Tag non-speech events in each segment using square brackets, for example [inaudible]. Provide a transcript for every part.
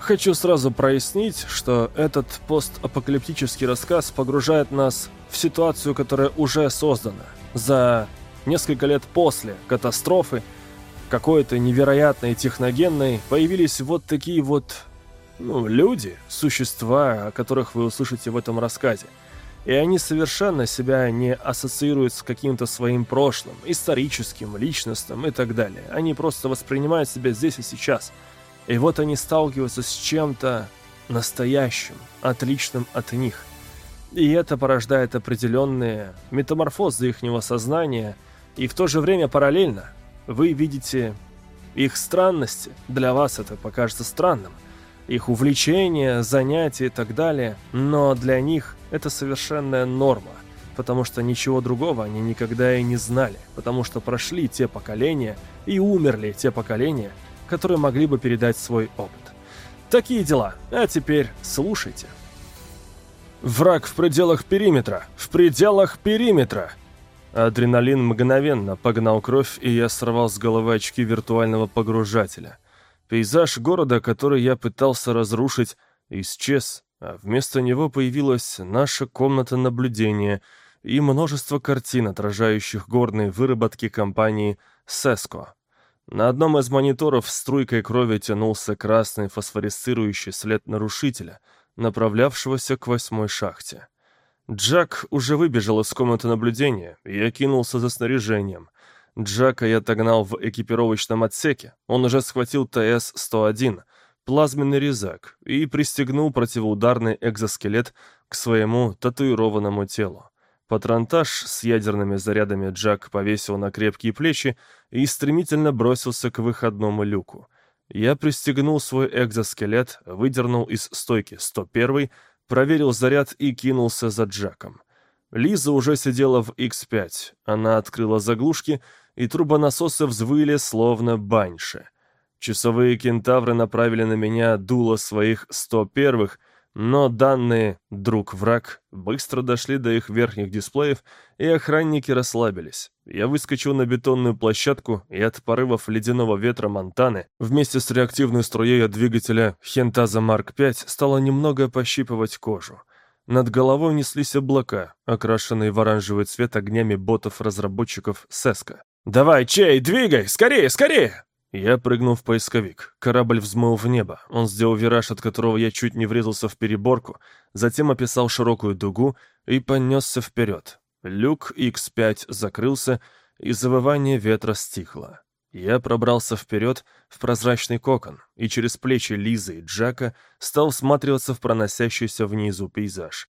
Хочу сразу прояснить, что этот постапокалиптический рассказ погружает нас в ситуацию, которая уже создана. За несколько лет после катастрофы, какой-то невероятной техногенной, появились вот такие вот ну, люди, существа, о которых вы услышите в этом рассказе. И они совершенно себя не ассоциируют с каким-то своим прошлым, историческим, личностным и так далее. Они просто воспринимают себя здесь и сейчас – и вот они сталкиваются с чем-то настоящим, отличным от них. И это порождает определенные метаморфозы ихнего сознания, и в то же время параллельно вы видите их странности. Для вас это покажется странным. Их увлечения, занятия и так далее. Но для них это совершенная норма. Потому что ничего другого они никогда и не знали. Потому что прошли те поколения и умерли те поколения, которые могли бы передать свой опыт. Такие дела. А теперь слушайте. Враг в пределах периметра! В пределах периметра! Адреналин мгновенно погнал кровь, и я сорвал с головы очки виртуального погружателя. Пейзаж города, который я пытался разрушить, исчез, а вместо него появилась наша комната наблюдения и множество картин, отражающих горные выработки компании «Сеско». На одном из мониторов струйкой крови тянулся красный фосфорисцирующий след нарушителя, направлявшегося к восьмой шахте. Джак уже выбежал из комнаты наблюдения, и я кинулся за снаряжением. Джака я отогнал в экипировочном отсеке. Он уже схватил ТС-101, плазменный резак, и пристегнул противоударный экзоскелет к своему татуированному телу. Патронтаж с ядерными зарядами Джак повесил на крепкие плечи и стремительно бросился к выходному люку. Я пристегнул свой экзоскелет, выдернул из стойки 101, проверил заряд и кинулся за Джаком. Лиза уже сидела в X5. Она открыла заглушки, и трубонасосы взвыли, словно баньше. Часовые кентавры направили на меня дуло своих 101-х, но данные «друг-враг» быстро дошли до их верхних дисплеев, и охранники расслабились. Я выскочил на бетонную площадку, и от порывов ледяного ветра Монтаны вместе с реактивной струей от двигателя Хентаза Марк-5 стало немного пощипывать кожу. Над головой неслись облака, окрашенные в оранжевый цвет огнями ботов-разработчиков Сеска. «Давай, Чей, двигай! Скорее, скорее!» Я прыгнул в поисковик. Корабль взмыл в небо. Он сделал вираж, от которого я чуть не врезался в переборку, затем описал широкую дугу и понесся вперед. Люк X5 закрылся, и завывание ветра стихло. Я пробрался вперед в прозрачный кокон, и через плечи Лизы и Джака стал всматриваться в проносящийся внизу пейзаж.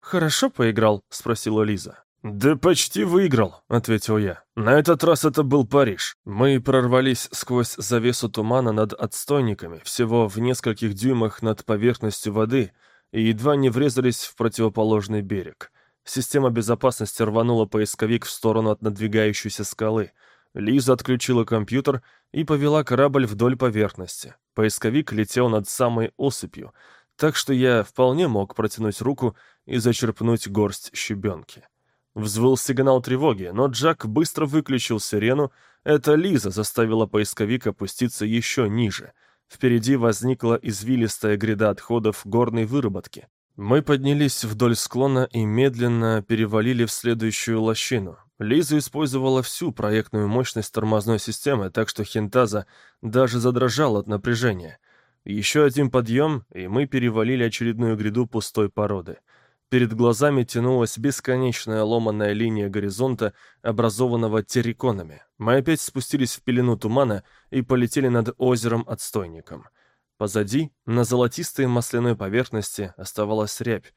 «Хорошо поиграл?» — спросила Лиза. «Да почти выиграл», — ответил я. «На этот раз это был Париж. Мы прорвались сквозь завесу тумана над отстойниками, всего в нескольких дюймах над поверхностью воды, и едва не врезались в противоположный берег. Система безопасности рванула поисковик в сторону от надвигающейся скалы. Лиза отключила компьютер и повела корабль вдоль поверхности. Поисковик летел над самой осыпью, так что я вполне мог протянуть руку и зачерпнуть горсть щебенки. Взвыл сигнал тревоги, но Джак быстро выключил сирену. Это Лиза заставила поисковик опуститься еще ниже. Впереди возникла извилистая гряда отходов горной выработки. Мы поднялись вдоль склона и медленно перевалили в следующую лощину. Лиза использовала всю проектную мощность тормозной системы, так что Хинтаза даже задрожал от напряжения. Еще один подъем, и мы перевалили очередную гряду пустой породы — Перед глазами тянулась бесконечная ломаная линия горизонта, образованного терриконами. Мы опять спустились в пелену тумана и полетели над озером-отстойником. Позади, на золотистой масляной поверхности, оставалась рябь.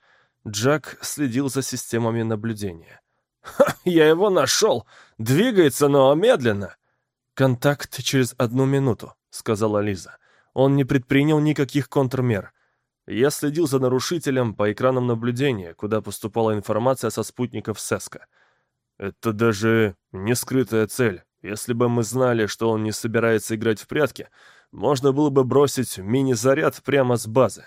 Джак следил за системами наблюдения. «Ха, я его нашел! Двигается, но медленно!» «Контакт через одну минуту», — сказала Лиза. Он не предпринял никаких контрмер. Я следил за нарушителем по экранам наблюдения, куда поступала информация со спутников Сеска. Это даже не скрытая цель. Если бы мы знали, что он не собирается играть в прятки, можно было бы бросить мини-заряд прямо с базы.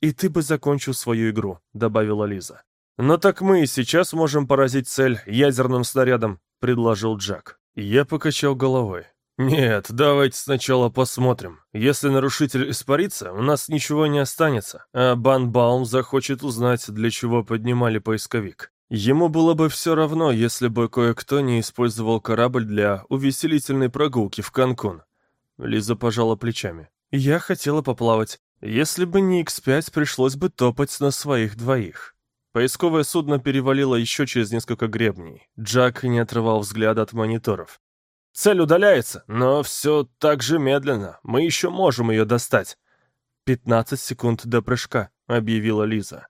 «И ты бы закончил свою игру», — добавила Лиза. «Но так мы и сейчас можем поразить цель ядерным снарядом», — предложил Джак. Я покачал головой. «Нет, давайте сначала посмотрим. Если нарушитель испарится, у нас ничего не останется, а Банбаум захочет узнать, для чего поднимали поисковик. Ему было бы все равно, если бы кое-кто не использовал корабль для увеселительной прогулки в Канкун». Лиза пожала плечами. «Я хотела поплавать. Если бы не X5, пришлось бы топать на своих двоих». Поисковое судно перевалило еще через несколько гребней. Джак не отрывал взгляда от мониторов. Цель удаляется, но все так же медленно. Мы еще можем ее достать. «Пятнадцать секунд до прыжка», — объявила Лиза.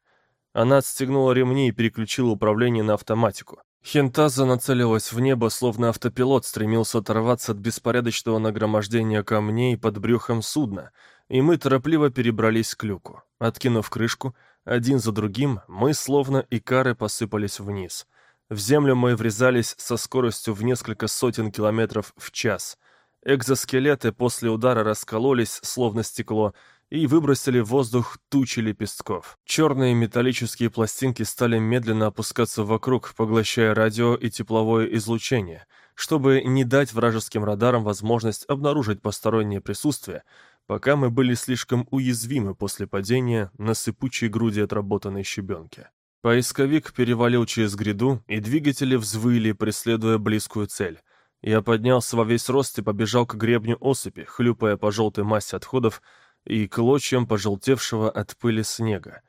Она отстегнула ремни и переключила управление на автоматику. Хентаза нацелилась в небо, словно автопилот стремился оторваться от беспорядочного нагромождения камней под брюхом судна, и мы торопливо перебрались к люку. Откинув крышку, один за другим, мы, словно икары, посыпались вниз — в землю мы врезались со скоростью в несколько сотен километров в час. Экзоскелеты после удара раскололись, словно стекло, и выбросили в воздух тучи лепестков. Черные металлические пластинки стали медленно опускаться вокруг, поглощая радио и тепловое излучение, чтобы не дать вражеским радарам возможность обнаружить постороннее присутствие, пока мы были слишком уязвимы после падения на сыпучей груди отработанной щебенки. Поисковик перевалил через гряду, и двигатели взвыли, преследуя близкую цель. Я поднялся во весь рост и побежал к гребню осыпи, хлюпая по желтой массе отходов и клочьям пожелтевшего от пыли снега.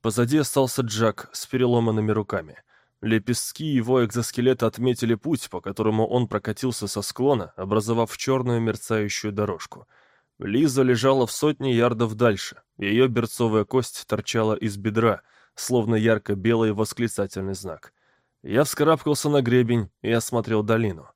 Позади остался Джак с переломанными руками. Лепестки его экзоскелета отметили путь, по которому он прокатился со склона, образовав черную мерцающую дорожку. Лиза лежала в сотне ярдов дальше. Ее берцовая кость торчала из бедра — словно ярко-белый восклицательный знак. Я вскарабкался на гребень и осмотрел долину.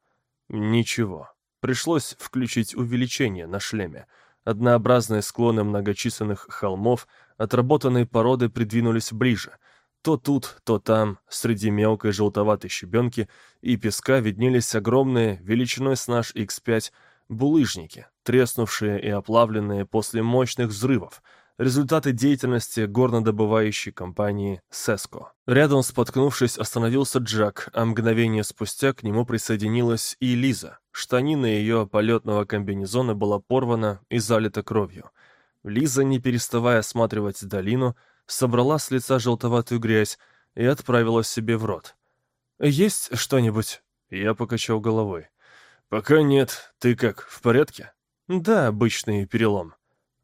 Ничего. Пришлось включить увеличение на шлеме. Однообразные склоны многочисленных холмов, отработанные породы придвинулись ближе. То тут, то там, среди мелкой желтоватой щебенки и песка виднелись огромные, величиной с наш X5, булыжники, треснувшие и оплавленные после мощных взрывов — результаты деятельности горнодобывающей компании «Сеско». Рядом споткнувшись, остановился Джак, а мгновение спустя к нему присоединилась и Лиза. Штанина ее полетного комбинезона была порвана и залита кровью. Лиза, не переставая осматривать долину, собрала с лица желтоватую грязь и отправила себе в рот. «Есть что-нибудь?» Я покачал головой. «Пока нет. Ты как, в порядке?» «Да, обычный перелом».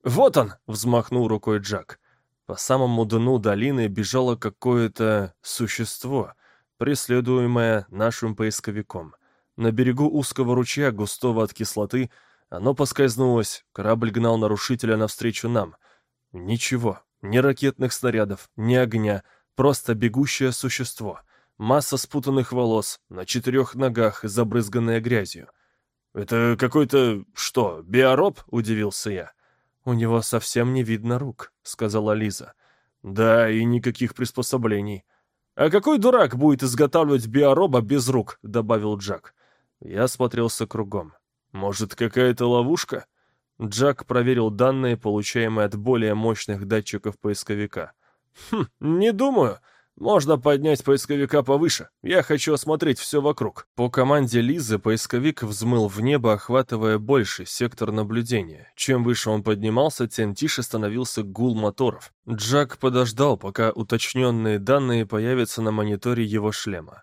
«Вот он!» — взмахнул рукой Джак. По самому дну долины бежало какое-то существо, преследуемое нашим поисковиком. На берегу узкого ручья, густого от кислоты, оно поскользнулось, корабль гнал нарушителя навстречу нам. Ничего, ни ракетных снарядов, ни огня, просто бегущее существо. Масса спутанных волос, на четырех ногах, забрызганная грязью. «Это какой-то... что, биороб?» — удивился я. «У него совсем не видно рук», — сказала Лиза. «Да, и никаких приспособлений». «А какой дурак будет изготавливать биороба без рук?» — добавил Джак. Я смотрелся кругом. «Может, какая-то ловушка?» Джак проверил данные, получаемые от более мощных датчиков поисковика. «Хм, не думаю. Можно поднять поисковика повыше. Я хочу осмотреть все вокруг. По команде Лизы поисковик взмыл в небо, охватывая больше сектор наблюдения. Чем выше он поднимался, тем тише становился гул моторов. Джак подождал, пока уточненные данные появятся на мониторе его шлема.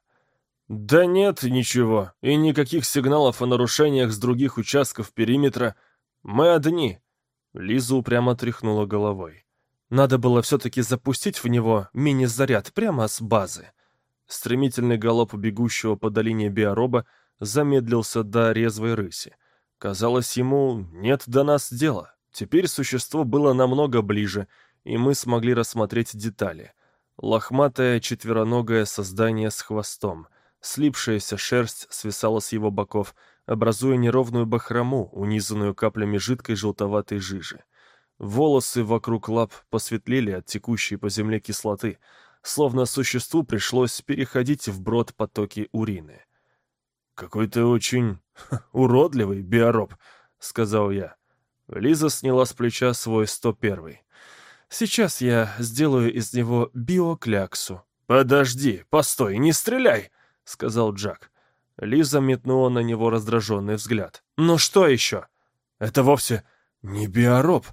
«Да нет, ничего. И никаких сигналов о нарушениях с других участков периметра. Мы одни». Лиза упрямо тряхнула головой. Надо было все-таки запустить в него мини-заряд прямо с базы. Стремительный галоп бегущего по долине биороба замедлился до резвой рыси. Казалось, ему нет до нас дела. Теперь существо было намного ближе, и мы смогли рассмотреть детали. Лохматое четвероногое создание с хвостом. Слипшаяся шерсть свисала с его боков, образуя неровную бахрому, унизанную каплями жидкой желтоватой жижи. Волосы вокруг лап посветлели от текущей по земле кислоты, словно существу пришлось переходить вброд потоки урины. «Какой-то очень [laughs] уродливый биороб», — сказал я. Лиза сняла с плеча свой 101-й. «Сейчас я сделаю из него биокляксу». «Подожди, постой, не стреляй!» — сказал Джак. Лиза метнула на него раздраженный взгляд. «Ну что еще?» «Это вовсе не биороб.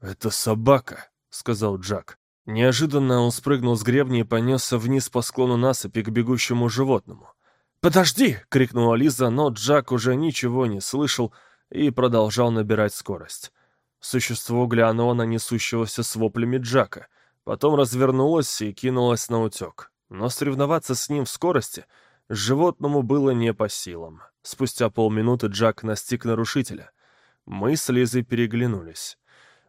Это собака», — сказал Джак. Неожиданно он спрыгнул с гребня и понесся вниз по склону насыпи к бегущему животному. «Подожди!» — крикнула Лиза, но Джак уже ничего не слышал и продолжал набирать скорость. Существо глянуло на несущегося с воплями Джака, потом развернулось и кинулось на утек. Но соревноваться с ним в скорости животному было не по силам. Спустя полминуты Джак настиг нарушителя. Мы с Лизой переглянулись.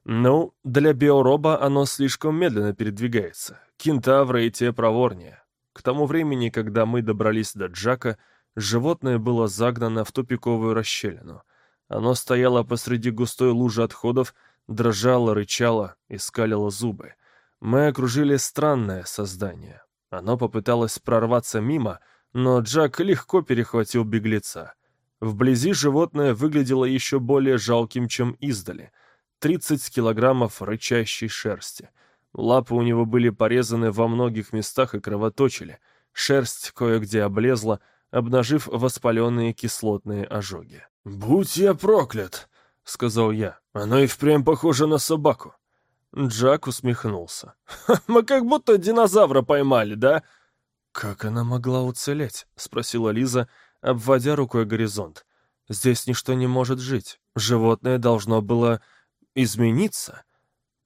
Ну, для биороба оно слишком медленно передвигается. Кентавры и те проворнее. К тому времени, когда мы добрались до Джака, животное было загнано в тупиковую расщелину. Оно стояло посреди густой лужи отходов, дрожало, рычало и скалило зубы. Мы окружили странное создание. Оно попыталось прорваться мимо, но Джак легко перехватил беглеца. Вблизи животное выглядело еще более жалким, чем издали. 30 килограммов рычащей шерсти — Лапы у него были порезаны во многих местах и кровоточили. Шерсть кое-где облезла, обнажив воспаленные кислотные ожоги. «Будь я проклят!» — сказал я. «Оно и впрямь похоже на собаку». Джак усмехнулся. «Мы как будто динозавра поймали, да?» «Как она могла уцелеть?» — спросила Лиза, обводя рукой горизонт. «Здесь ничто не может жить. Животное должно было измениться.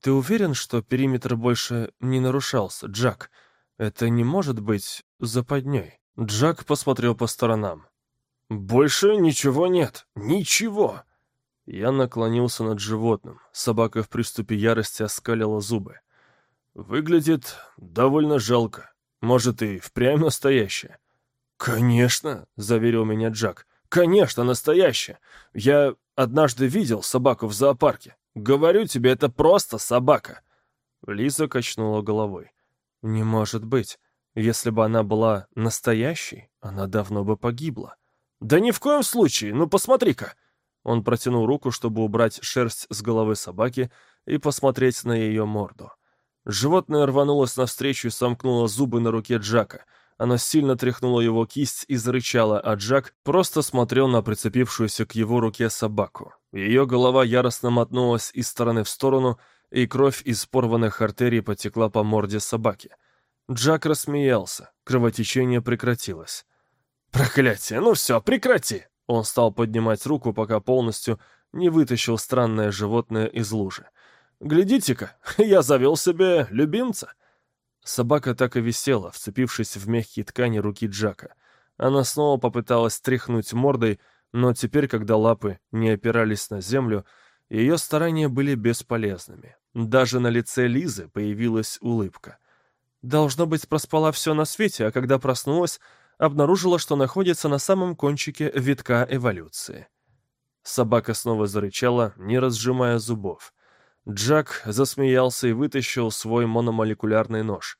«Ты уверен, что периметр больше не нарушался, Джак? Это не может быть западней?» Джак посмотрел по сторонам. «Больше ничего нет. Ничего!» Я наклонился над животным. Собака в приступе ярости оскалила зубы. «Выглядит довольно жалко. Может, и впрямь настоящее?» «Конечно!» — заверил меня Джак. «Конечно, настоящее! Я однажды видел собаку в зоопарке. Говорю тебе, это просто собака!» Лиза качнула головой. «Не может быть. Если бы она была настоящей, она давно бы погибла». «Да ни в коем случае! Ну, посмотри-ка!» Он протянул руку, чтобы убрать шерсть с головы собаки и посмотреть на ее морду. Животное рванулось навстречу и сомкнуло зубы на руке Джака — она сильно тряхнула его кисть и зарычала, а Джак просто смотрел на прицепившуюся к его руке собаку. Ее голова яростно мотнулась из стороны в сторону, и кровь из порванных артерий потекла по морде собаки. Джак рассмеялся. Кровотечение прекратилось. «Проклятие! Ну все, прекрати!» Он стал поднимать руку, пока полностью не вытащил странное животное из лужи. «Глядите-ка, [laughs] я завел себе любимца!» Собака так и висела, вцепившись в мягкие ткани руки Джака. Она снова попыталась тряхнуть мордой, но теперь, когда лапы не опирались на землю, ее старания были бесполезными. Даже на лице Лизы появилась улыбка. Должно быть, проспала все на свете, а когда проснулась, обнаружила, что находится на самом кончике витка эволюции. Собака снова зарычала, не разжимая зубов. Джак засмеялся и вытащил свой мономолекулярный нож.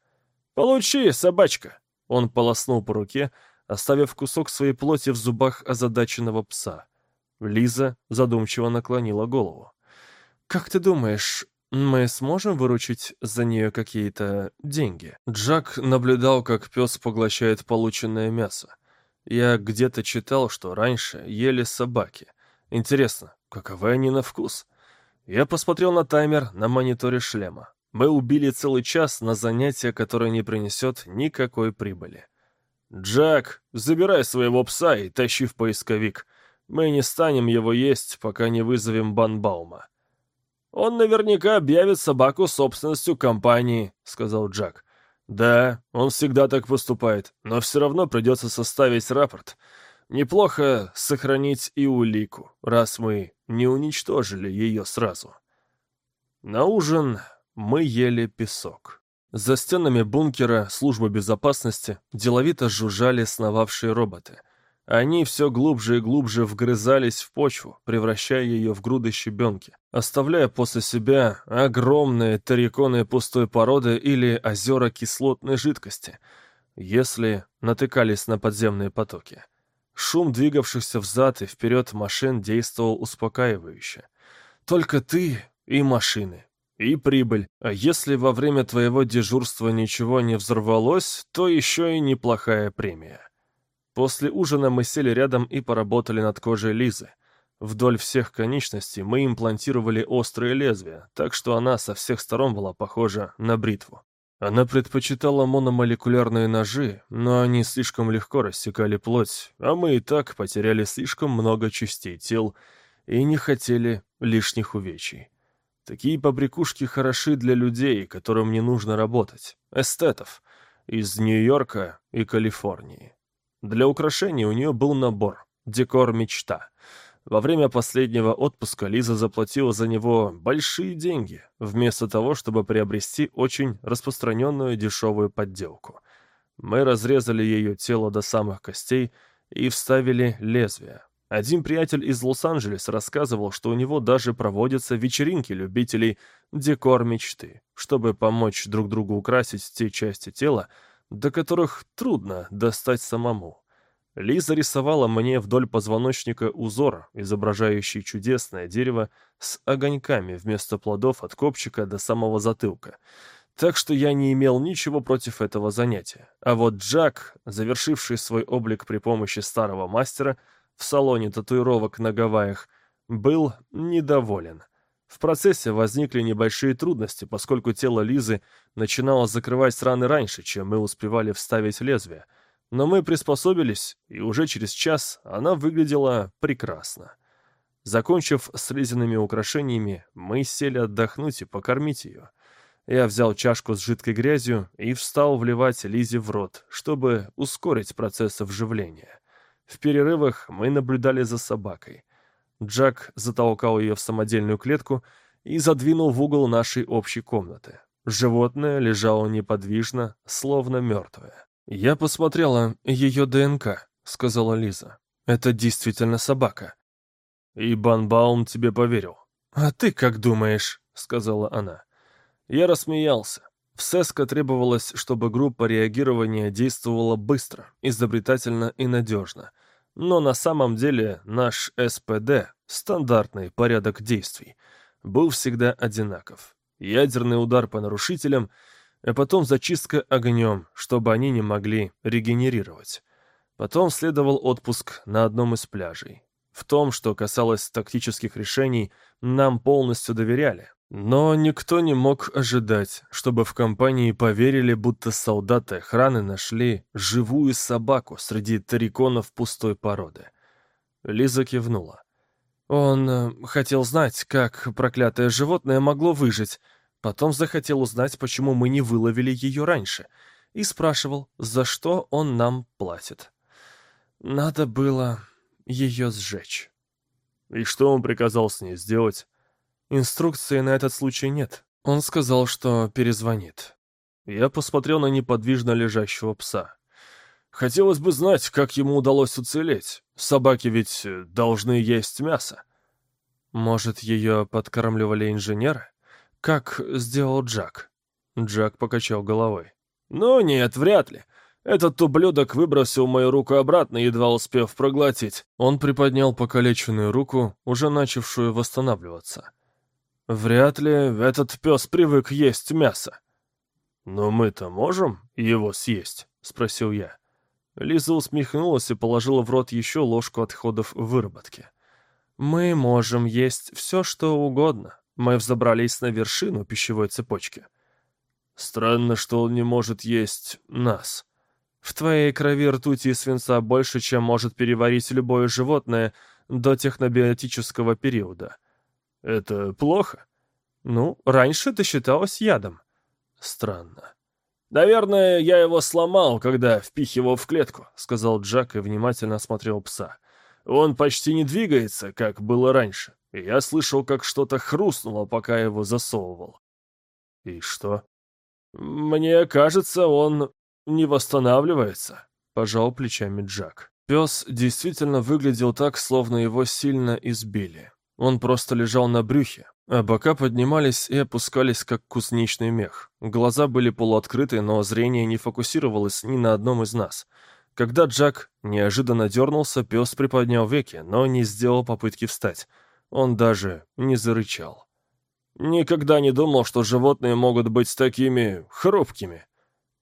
«Получи, собачка!» Он полоснул по руке, оставив кусок своей плоти в зубах озадаченного пса. Лиза задумчиво наклонила голову. «Как ты думаешь, мы сможем выручить за нее какие-то деньги?» Джак наблюдал, как пес поглощает полученное мясо. Я где-то читал, что раньше ели собаки. Интересно, каковы они на вкус? Я посмотрел на таймер на мониторе шлема. Мы убили целый час на занятие, которое не принесет никакой прибыли. «Джек, забирай своего пса и тащи в поисковик. Мы не станем его есть, пока не вызовем Банбаума». «Он наверняка объявит собаку собственностью компании», — сказал Джек. «Да, он всегда так поступает, но все равно придется составить рапорт. Неплохо сохранить и улику, раз мы не уничтожили ее сразу. На ужин мы ели песок. За стенами бункера службы безопасности деловито жужжали сновавшие роботы. Они все глубже и глубже вгрызались в почву, превращая ее в груды щебенки, оставляя после себя огромные тариконы пустой породы или озера кислотной жидкости, если натыкались на подземные потоки. Шум двигавшихся взад и вперед машин действовал успокаивающе. Только ты и машины, и прибыль. А если во время твоего дежурства ничего не взорвалось, то еще и неплохая премия. После ужина мы сели рядом и поработали над кожей Лизы. Вдоль всех конечностей мы имплантировали острые лезвия, так что она со всех сторон была похожа на бритву. Она предпочитала мономолекулярные ножи, но они слишком легко рассекали плоть, а мы и так потеряли слишком много частей тел и не хотели лишних увечий. Такие побрякушки хороши для людей, которым не нужно работать, эстетов, из Нью-Йорка и Калифорнии. Для украшений у нее был набор «Декор мечта». Во время последнего отпуска Лиза заплатила за него большие деньги, вместо того, чтобы приобрести очень распространенную дешевую подделку. Мы разрезали ее тело до самых костей и вставили лезвие. Один приятель из Лос-Анджелеса рассказывал, что у него даже проводятся вечеринки любителей декор мечты, чтобы помочь друг другу украсить те части тела, до которых трудно достать самому. Лиза рисовала мне вдоль позвоночника узор, изображающий чудесное дерево с огоньками вместо плодов от копчика до самого затылка. Так что я не имел ничего против этого занятия. А вот Джак, завершивший свой облик при помощи старого мастера в салоне татуировок на Гавайях, был недоволен. В процессе возникли небольшие трудности, поскольку тело Лизы начинало закрывать раны раньше, чем мы успевали вставить лезвие. Но мы приспособились, и уже через час она выглядела прекрасно. Закончив с резиными украшениями, мы сели отдохнуть и покормить ее. Я взял чашку с жидкой грязью и встал вливать Лизе в рот, чтобы ускорить процесс вживления. В перерывах мы наблюдали за собакой. Джак затолкал ее в самодельную клетку и задвинул в угол нашей общей комнаты. Животное лежало неподвижно, словно мертвое. «Я посмотрела ее ДНК», — сказала Лиза. «Это действительно собака». «И Банбаум тебе поверил». «А ты как думаешь?» — сказала она. Я рассмеялся. В СЭСКО требовалось, чтобы группа реагирования действовала быстро, изобретательно и надежно — но на самом деле наш СПД, стандартный порядок действий, был всегда одинаков. Ядерный удар по нарушителям, а потом зачистка огнем, чтобы они не могли регенерировать. Потом следовал отпуск на одном из пляжей. В том, что касалось тактических решений, нам полностью доверяли. Но никто не мог ожидать, чтобы в компании поверили, будто солдаты охраны нашли живую собаку среди тариконов пустой породы. Лиза кивнула. Он э, хотел знать, как проклятое животное могло выжить, потом захотел узнать, почему мы не выловили ее раньше, и спрашивал, за что он нам платит. Надо было ее сжечь. И что он приказал с ней сделать? Инструкции на этот случай нет. Он сказал, что перезвонит. Я посмотрел на неподвижно лежащего пса. Хотелось бы знать, как ему удалось уцелеть. Собаки ведь должны есть мясо. Может, ее подкармливали инженеры? Как сделал Джак? Джак покачал головой. «Ну нет, вряд ли. Этот ублюдок выбросил мою руку обратно, едва успев проглотить». Он приподнял покалеченную руку, уже начавшую восстанавливаться. Вряд ли этот пес привык есть мясо. «Но мы-то можем его съесть?» — спросил я. Лиза усмехнулась и положила в рот еще ложку отходов выработки. «Мы можем есть все, что угодно. Мы взобрались на вершину пищевой цепочки». «Странно, что он не может есть нас. В твоей крови ртути и свинца больше, чем может переварить любое животное до технобиотического периода. Это плохо? Ну, раньше это считалось ядом. Странно. «Наверное, я его сломал, когда впихивал в клетку», — сказал Джак и внимательно осмотрел пса. «Он почти не двигается, как было раньше, и я слышал, как что-то хрустнуло, пока его засовывал». «И что?» «Мне кажется, он не восстанавливается», — пожал плечами Джак. Пес действительно выглядел так, словно его сильно избили. Он просто лежал на брюхе, а бока поднимались и опускались, как кузнечный мех. Глаза были полуоткрыты, но зрение не фокусировалось ни на одном из нас. Когда Джак неожиданно дернулся, пес приподнял веки, но не сделал попытки встать. Он даже не зарычал. «Никогда не думал, что животные могут быть такими хрупкими».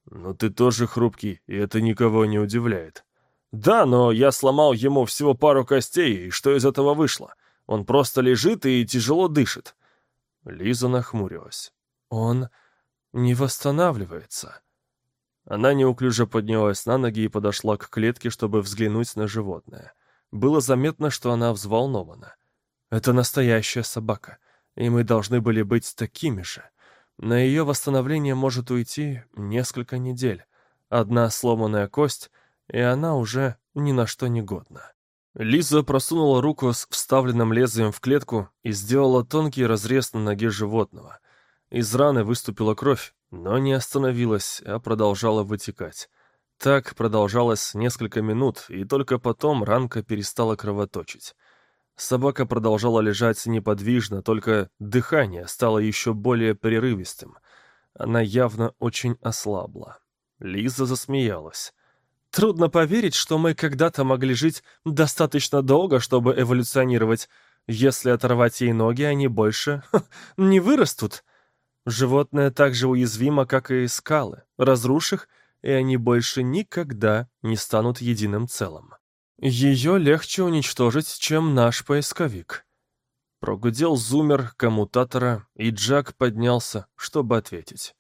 «Но ты тоже хрупкий, и это никого не удивляет». Да, но я сломал ему всего пару костей, и что из этого вышло? Он просто лежит и тяжело дышит. Лиза нахмурилась. Он не восстанавливается. Она неуклюже поднялась на ноги и подошла к клетке, чтобы взглянуть на животное. Было заметно, что она взволнована. Это настоящая собака, и мы должны были быть такими же. На ее восстановление может уйти несколько недель. Одна сломанная кость, и она уже ни на что не годна. Лиза просунула руку с вставленным лезвием в клетку и сделала тонкий разрез на ноге животного. Из раны выступила кровь, но не остановилась, а продолжала вытекать. Так продолжалось несколько минут, и только потом ранка перестала кровоточить. Собака продолжала лежать неподвижно, только дыхание стало еще более прерывистым. Она явно очень ослабла. Лиза засмеялась. «Трудно поверить, что мы когда-то могли жить достаточно долго, чтобы эволюционировать. Если оторвать ей ноги, они больше [laughs] не вырастут. Животное так же уязвимо, как и скалы. Разрушь их, и они больше никогда не станут единым целым». Ее легче уничтожить, чем наш поисковик. Прогудел зумер коммутатора, и Джак поднялся, чтобы ответить.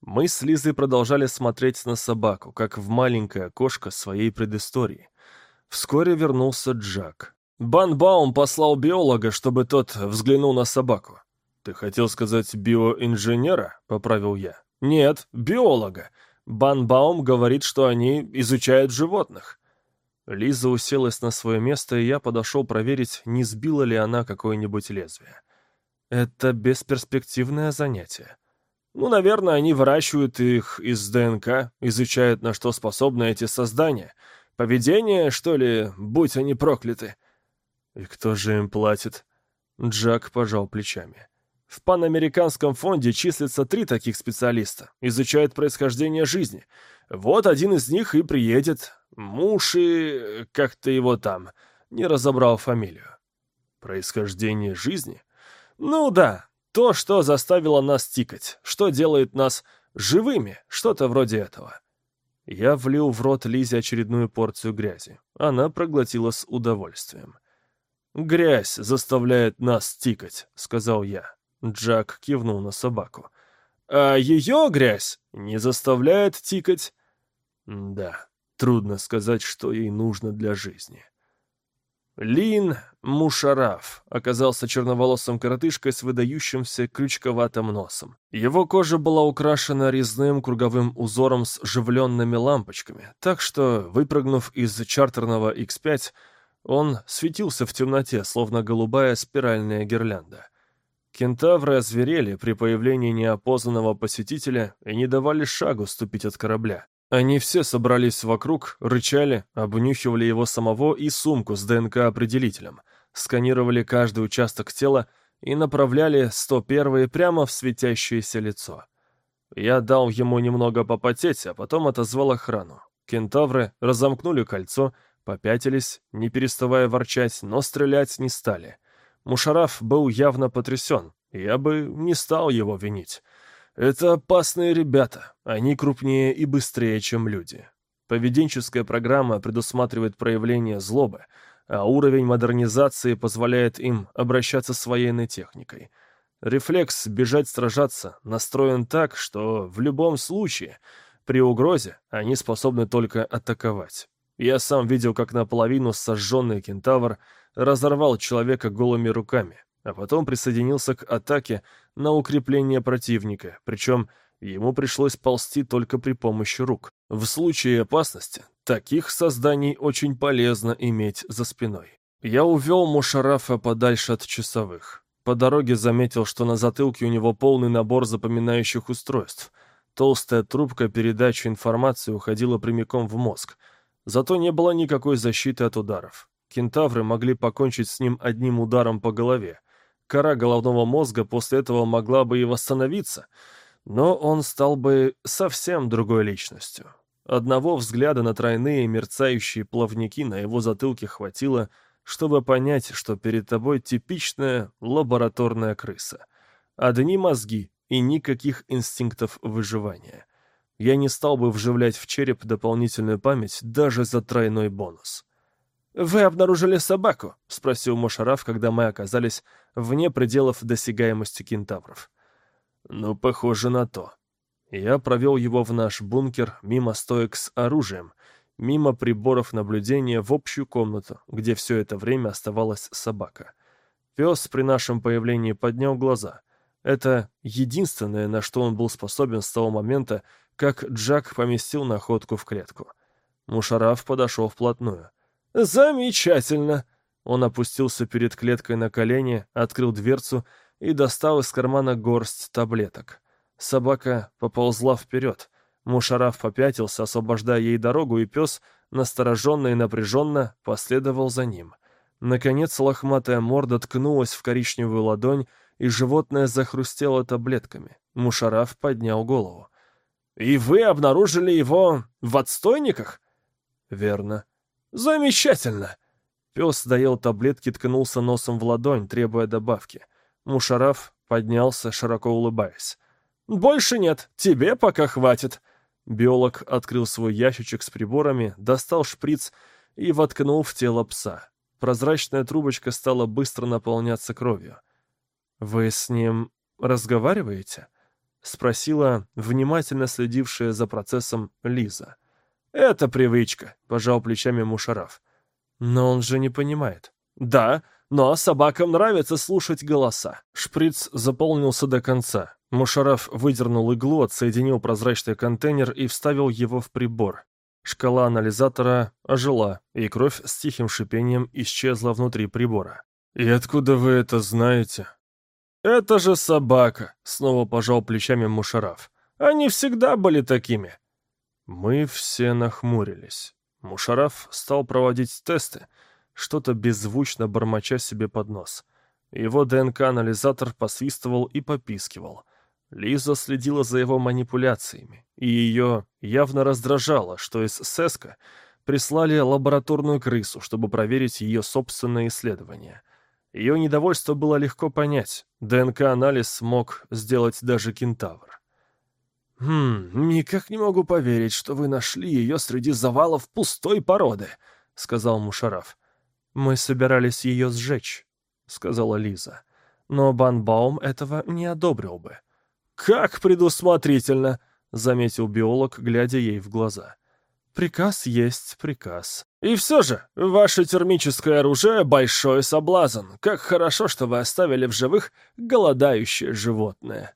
Мы с Лизой продолжали смотреть на собаку, как в маленькое окошко своей предыстории. Вскоре вернулся Джак. Банбаум послал биолога, чтобы тот взглянул на собаку. «Ты хотел сказать биоинженера?» — поправил я. «Нет, биолога. Банбаум говорит, что они изучают животных». Лиза уселась на свое место, и я подошел проверить, не сбила ли она какое-нибудь лезвие. Это бесперспективное занятие. Ну, наверное, они выращивают их из ДНК, изучают, на что способны эти создания. Поведение, что ли, будь они прокляты. И кто же им платит? Джак пожал плечами. В Панамериканском фонде числится три таких специалиста, изучают происхождение жизни. Вот один из них и приедет, Муж и... как-то его там. Не разобрал фамилию. Происхождение жизни? Ну да, то, что заставило нас тикать, что делает нас живыми, что-то вроде этого. Я влил в рот Лизе очередную порцию грязи. Она проглотила с удовольствием. «Грязь заставляет нас тикать», — сказал я. Джак кивнул на собаку. «А ее грязь не заставляет тикать?» «Да, Трудно сказать, что ей нужно для жизни. Лин Мушараф оказался черноволосым коротышкой с выдающимся крючковатым носом. Его кожа была украшена резным круговым узором с живленными лампочками, так что, выпрыгнув из чартерного X5, он светился в темноте, словно голубая спиральная гирлянда. Кентавры озверели при появлении неопознанного посетителя и не давали шагу ступить от корабля. Они все собрались вокруг, рычали, обнюхивали его самого и сумку с ДНК-определителем, сканировали каждый участок тела и направляли 101 прямо в светящееся лицо. Я дал ему немного попотеть, а потом отозвал охрану. Кентавры разомкнули кольцо, попятились, не переставая ворчать, но стрелять не стали. Мушараф был явно потрясен, я бы не стал его винить. Это опасные ребята. Они крупнее и быстрее, чем люди. Поведенческая программа предусматривает проявление злобы, а уровень модернизации позволяет им обращаться с военной техникой. Рефлекс «бежать сражаться» настроен так, что в любом случае, при угрозе, они способны только атаковать. Я сам видел, как наполовину сожженный кентавр разорвал человека голыми руками, а потом присоединился к атаке на укрепление противника, причем ему пришлось ползти только при помощи рук. В случае опасности таких созданий очень полезно иметь за спиной. Я увел Мушарафа подальше от часовых. По дороге заметил, что на затылке у него полный набор запоминающих устройств. Толстая трубка передачи информации уходила прямиком в мозг. Зато не было никакой защиты от ударов. Кентавры могли покончить с ним одним ударом по голове. Кора головного мозга после этого могла бы и восстановиться, но он стал бы совсем другой личностью. Одного взгляда на тройные мерцающие плавники на его затылке хватило, чтобы понять, что перед тобой типичная лабораторная крыса. Одни мозги и никаких инстинктов выживания. я не стал бы вживлять в череп дополнительную память даже за тройной бонус. «Вы обнаружили собаку?» — спросил Мошараф, когда мы оказались вне пределов досягаемости кентавров. «Ну, похоже на то. Я провел его в наш бункер мимо стоек с оружием, мимо приборов наблюдения в общую комнату, где все это время оставалась собака. Пес при нашем появлении поднял глаза. Это единственное, на что он был способен с того момента, как Джак поместил находку в клетку. Мушараф подошел вплотную. «Замечательно!» Он опустился перед клеткой на колени, открыл дверцу и достал из кармана горсть таблеток. Собака поползла вперед. Мушараф попятился, освобождая ей дорогу, и пес, настороженно и напряженно, последовал за ним. Наконец лохматая морда ткнулась в коричневую ладонь, и животное захрустело таблетками. Мушараф поднял голову. «И вы обнаружили его в отстойниках?» «Верно. «Замечательно!» Пес доел таблетки, ткнулся носом в ладонь, требуя добавки. Мушараф поднялся, широко улыбаясь. «Больше нет, тебе пока хватит». Биолог открыл свой ящичек с приборами, достал шприц и воткнул в тело пса. Прозрачная трубочка стала быстро наполняться кровью. «Вы с ним разговариваете?» — спросила внимательно следившая за процессом Лиза. «Это привычка», — пожал плечами Мушараф. «Но он же не понимает». «Да, но собакам нравится слушать голоса». Шприц заполнился до конца. Мушараф выдернул иглу, отсоединил прозрачный контейнер и вставил его в прибор. Шкала анализатора ожила, и кровь с тихим шипением исчезла внутри прибора. «И откуда вы это знаете?» «Это же собака», — снова пожал плечами Мушараф. «Они всегда были такими. Мы все нахмурились. Мушараф стал проводить тесты, что-то беззвучно бормоча себе под нос. Его ДНК-анализатор посвистывал и попискивал. Лиза следила за его манипуляциями, и ее явно раздражало, что из СЭСКа прислали лабораторную крысу, чтобы проверить ее собственное исследование. Ее недовольство было легко понять. ДНК-анализ мог сделать даже кентавр. «Хм, никак не могу поверить, что вы нашли ее среди завалов пустой породы», — сказал Мушараф. «Мы собирались ее сжечь», — сказала Лиза. «Но Банбаум этого не одобрил бы». «Как предусмотрительно», — заметил биолог, глядя ей в глаза. «Приказ есть приказ». «И все же, ваше термическое оружие — большой соблазн. Как хорошо, что вы оставили в живых голодающее животное».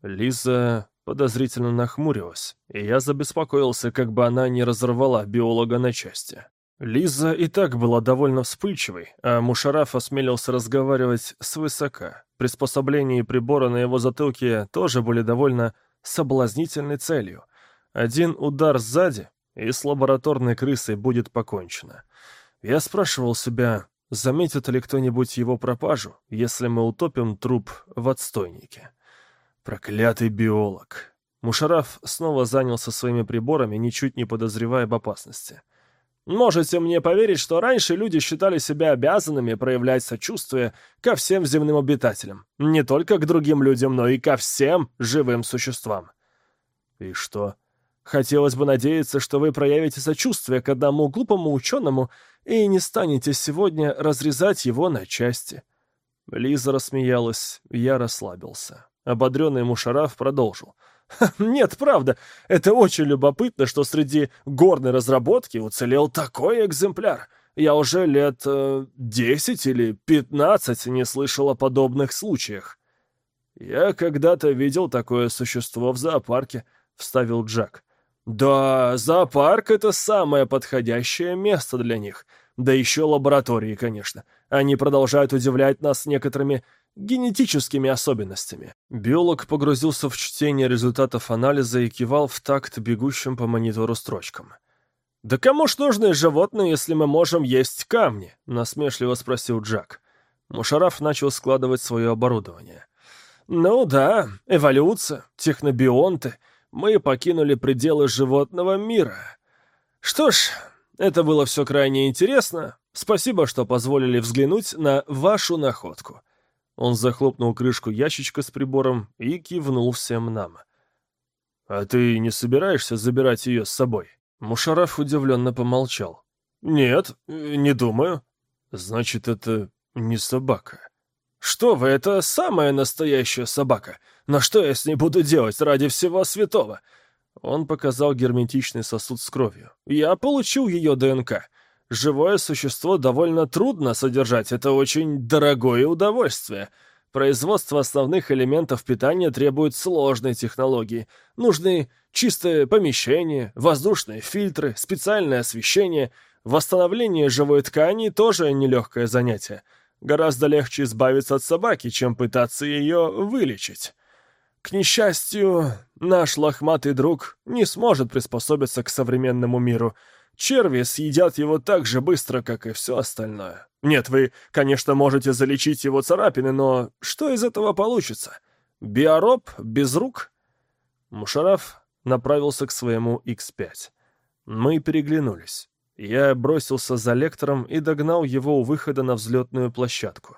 Лиза подозрительно нахмурилась, и я забеспокоился, как бы она не разорвала биолога на части. Лиза и так была довольно вспыльчивой, а Мушараф осмелился разговаривать свысока. Приспособления и приборы на его затылке тоже были довольно соблазнительной целью. Один удар сзади, и с лабораторной крысой будет покончено. Я спрашивал себя, заметит ли кто-нибудь его пропажу, если мы утопим труп в отстойнике. Проклятый биолог. Мушараф снова занялся своими приборами, ничуть не подозревая об опасности. Можете мне поверить, что раньше люди считали себя обязанными проявлять сочувствие ко всем земным обитателям. Не только к другим людям, но и ко всем живым существам. И что? Хотелось бы надеяться, что вы проявите сочувствие к одному глупому ученому и не станете сегодня разрезать его на части. Лиза рассмеялась, я расслабился. Ободренный Мушараф продолжил. «Нет, правда, это очень любопытно, что среди горной разработки уцелел такой экземпляр. Я уже лет э, десять или пятнадцать не слышал о подобных случаях». «Я когда-то видел такое существо в зоопарке», — вставил Джак. «Да, зоопарк — это самое подходящее место для них. Да еще лаборатории, конечно. Они продолжают удивлять нас некоторыми генетическими особенностями. Биолог погрузился в чтение результатов анализа и кивал в такт бегущим по монитору строчкам. «Да кому ж нужны животные, если мы можем есть камни?» — насмешливо спросил Джак. Мушараф начал складывать свое оборудование. «Ну да, эволюция, технобионты. Мы покинули пределы животного мира. Что ж, это было все крайне интересно. Спасибо, что позволили взглянуть на вашу находку. Он захлопнул крышку ящичка с прибором и кивнул всем нам. «А ты не собираешься забирать ее с собой?» Мушараф удивленно помолчал. «Нет, не думаю». «Значит, это не собака». «Что вы, это самая настоящая собака. Но что я с ней буду делать ради всего святого?» Он показал герметичный сосуд с кровью. «Я получил ее ДНК. Живое существо довольно трудно содержать, это очень дорогое удовольствие. Производство основных элементов питания требует сложной технологии. Нужны чистое помещение, воздушные фильтры, специальное освещение. Восстановление живой ткани тоже нелегкое занятие. Гораздо легче избавиться от собаки, чем пытаться ее вылечить. К несчастью, наш лохматый друг не сможет приспособиться к современному миру — Черви съедят его так же быстро, как и все остальное. Нет, вы, конечно, можете залечить его царапины, но что из этого получится? Биороб без рук? Мушараф направился к своему X5. Мы переглянулись. Я бросился за лектором и догнал его у выхода на взлетную площадку.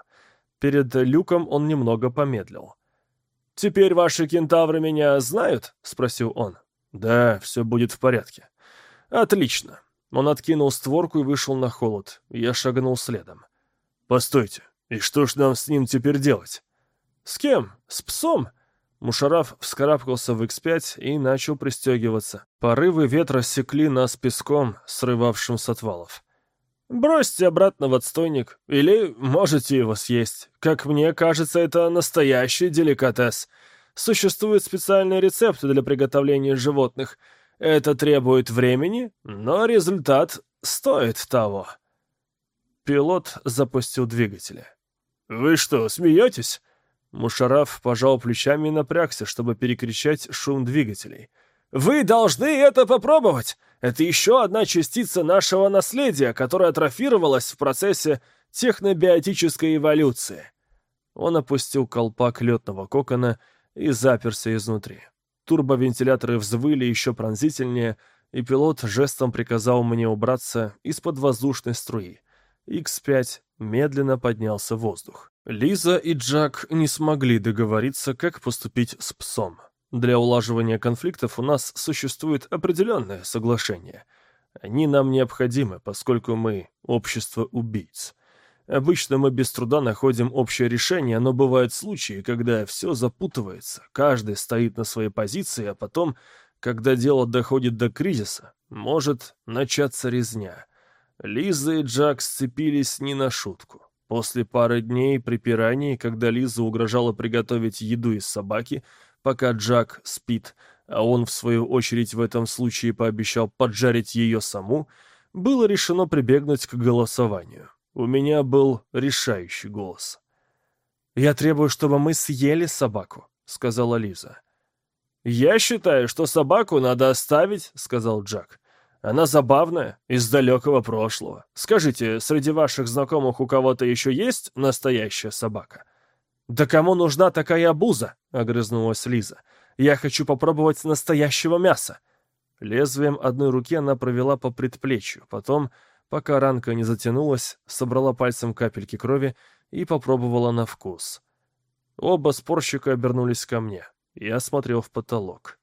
Перед люком он немного помедлил. «Теперь ваши кентавры меня знают?» — спросил он. «Да, все будет в порядке». «Отлично. Он откинул створку и вышел на холод. Я шагнул следом. «Постойте, и что ж нам с ним теперь делать?» «С кем? С псом?» Мушараф вскарабкался в X5 и начал пристегиваться. Порывы ветра секли нас песком, срывавшим с отвалов. «Бросьте обратно в отстойник, или можете его съесть. Как мне кажется, это настоящий деликатес. Существуют специальные рецепты для приготовления животных — это требует времени, но результат стоит того. Пилот запустил двигатели. «Вы что, смеетесь?» Мушараф пожал плечами и напрягся, чтобы перекричать шум двигателей. «Вы должны это попробовать! Это еще одна частица нашего наследия, которая атрофировалась в процессе технобиотической эволюции». Он опустил колпак летного кокона и заперся изнутри. Турбовентиляторы взвыли еще пронзительнее, и пилот жестом приказал мне убраться из-под воздушной струи. X5 медленно поднялся в воздух. Лиза и Джак не смогли договориться, как поступить с псом. Для улаживания конфликтов у нас существует определенное соглашение. Они нам необходимы, поскольку мы — общество убийц. Обычно мы без труда находим общее решение, но бывают случаи, когда все запутывается, каждый стоит на своей позиции, а потом, когда дело доходит до кризиса, может начаться резня. Лиза и Джак сцепились не на шутку. После пары дней припираний, когда Лиза угрожала приготовить еду из собаки, пока Джак спит, а он, в свою очередь, в этом случае пообещал поджарить ее саму, было решено прибегнуть к голосованию. У меня был решающий голос. «Я требую, чтобы мы съели собаку», — сказала Лиза. «Я считаю, что собаку надо оставить», — сказал Джак. «Она забавная, из далекого прошлого. Скажите, среди ваших знакомых у кого-то еще есть настоящая собака?» «Да кому нужна такая обуза?» — огрызнулась Лиза. «Я хочу попробовать настоящего мяса». Лезвием одной руки она провела по предплечью, потом Пока ранка не затянулась, собрала пальцем капельки крови и попробовала на вкус. Оба спорщика обернулись ко мне. Я смотрел в потолок.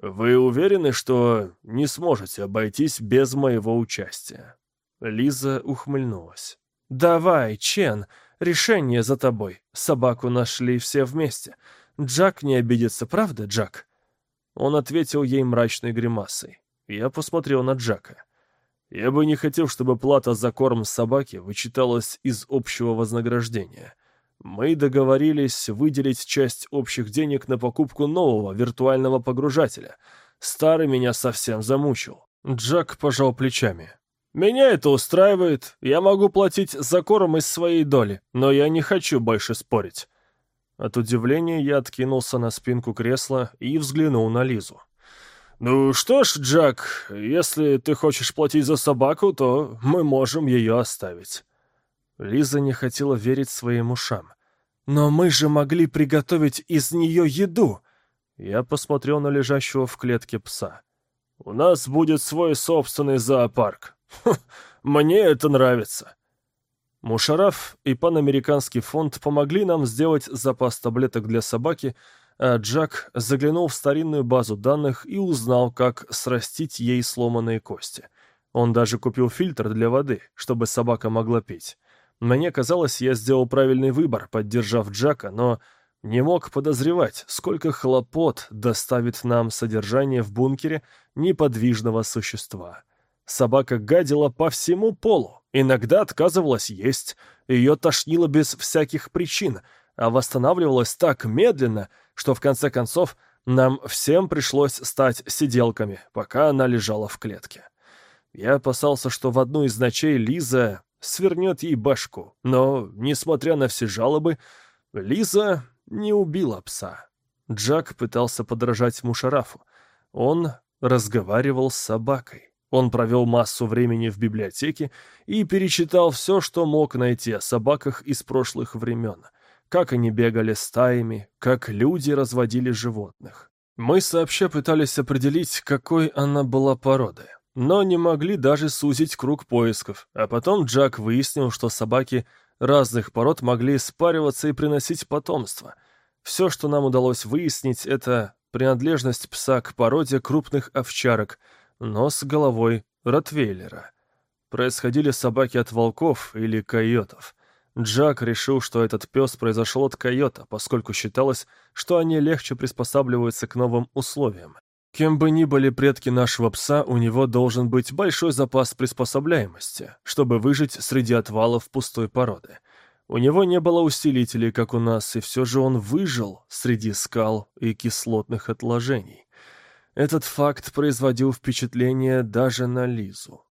«Вы уверены, что не сможете обойтись без моего участия?» Лиза ухмыльнулась. «Давай, Чен, решение за тобой. Собаку нашли все вместе. Джак не обидится, правда, Джак?» Он ответил ей мрачной гримасой. Я посмотрел на Джака. Я бы не хотел, чтобы плата за корм собаки вычиталась из общего вознаграждения. Мы договорились выделить часть общих денег на покупку нового виртуального погружателя. Старый меня совсем замучил. Джак пожал плечами. «Меня это устраивает. Я могу платить за корм из своей доли, но я не хочу больше спорить». От удивления я откинулся на спинку кресла и взглянул на Лизу. «Ну что ж, Джак, если ты хочешь платить за собаку, то мы можем ее оставить». Лиза не хотела верить своим ушам. «Но мы же могли приготовить из нее еду!» Я посмотрел на лежащего в клетке пса. «У нас будет свой собственный зоопарк. мне это нравится». Мушараф и панамериканский фонд помогли нам сделать запас таблеток для собаки, Джак заглянул в старинную базу данных и узнал, как срастить ей сломанные кости. Он даже купил фильтр для воды, чтобы собака могла пить. Мне казалось, я сделал правильный выбор, поддержав Джака, но не мог подозревать, сколько хлопот доставит нам содержание в бункере неподвижного существа. Собака гадила по всему полу, иногда отказывалась есть, ее тошнило без всяких причин, а восстанавливалась так медленно, что в конце концов нам всем пришлось стать сиделками, пока она лежала в клетке. Я опасался, что в одну из ночей Лиза свернет ей башку, но, несмотря на все жалобы, Лиза не убила пса. Джак пытался подражать Мушарафу. Он разговаривал с собакой. Он провел массу времени в библиотеке и перечитал все, что мог найти о собаках из прошлых времен. Как они бегали стаями, как люди разводили животных. Мы сообща пытались определить, какой она была породы, но не могли даже сузить круг поисков, а потом Джак выяснил, что собаки разных пород могли спариваться и приносить потомство. Все, что нам удалось выяснить, это принадлежность пса к породе крупных овчарок, но с головой ротвейлера. Происходили собаки от волков или койотов. Джак решил, что этот пес произошел от койота, поскольку считалось, что они легче приспосабливаются к новым условиям. Кем бы ни были предки нашего пса, у него должен быть большой запас приспособляемости, чтобы выжить среди отвалов пустой породы. У него не было усилителей, как у нас, и все же он выжил среди скал и кислотных отложений. Этот факт производил впечатление даже на Лизу.